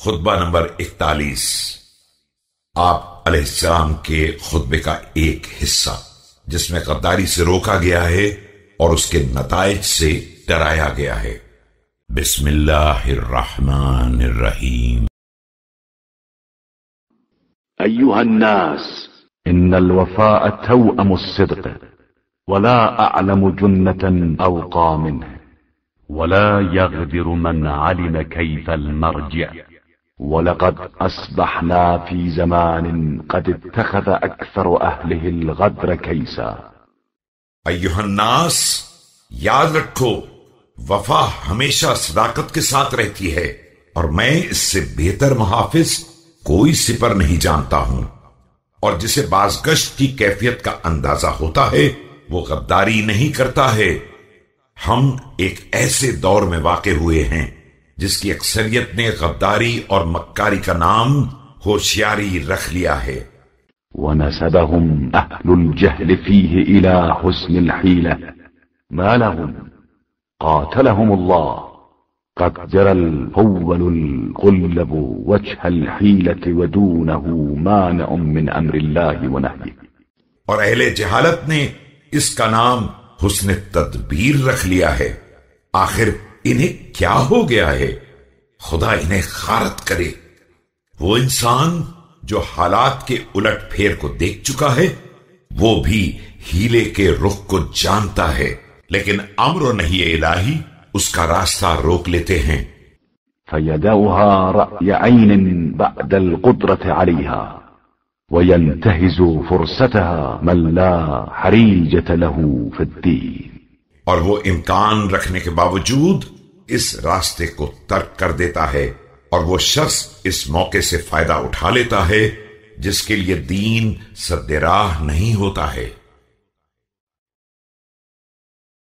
خطبہ نمبر اکتالیس۔ آپ علیہ السلام کے خطبے کا ایک حصہ جس میں غداری سے روکا گیا ہے اور اس کے نتائج سے ڈرایا گیا ہے۔ بسم اللہ الرحمن الرحیم۔ أيها الناس إن الوفاء توأم الصدق ولا أعلم جنة أوقى منه ولا يغدر من علم كيف المرجع. ولقد أصبحنا في زمان قد اتخذ أكثر أهله الغدر كيسا. ایوہ الناس، یاد رکھو، وفا ہمیشہ صداقت کے ساتھ رہتی ہے، اور میں اس سے بہتر محافظ کوئی سپر نہیں جانتا ہوں۔ اور جسے بازگشت کی کیفیت کا اندازہ ہوتا ہے، وہ غداری نہیں کرتا ہے۔ ہم ایک ایسے دور میں واقع ہوئے ہیں۔ جس کی اکثریت نے غداری اور مکاری کا نام ہوشیاری رکھ لیا ہے۔ ونسبهم أهل الجهل فيه إلى حسن الحيلة. ما لهم؟ قاتلهم الله. قد جرى الأول القلب وجه الحيلة ودونه مانع من أمر الله ونهيه. اور اہل جہالت نے اس کا نام حسن تدبیر رکھ لیا ہے۔ آخر انہیں کیا ہو گیا ہے؟ خدا انہیں خارت کرے۔ وہ انسان جو حالات کے الٹ پھیر کو دیکھ چکا ہے، وہ بھی ہیلے کے رخ کو جانتا ہے۔ لیکن امر و نہیں الہی اس کا راستہ روک لیتے ہیں۔ فيدعها رأي عين بعد القدرة عليها وينتهز فرصتها من لا حريجة له في الدين۔ اور وہ امکان رکھنے کے باوجود اس راستے کو ترک کر دیتا ہے اور وہ شخص اس موقع سے فائدہ اٹھا لیتا ہے جس کے لیے دین سد راہ نہیں ہوتا ہے۔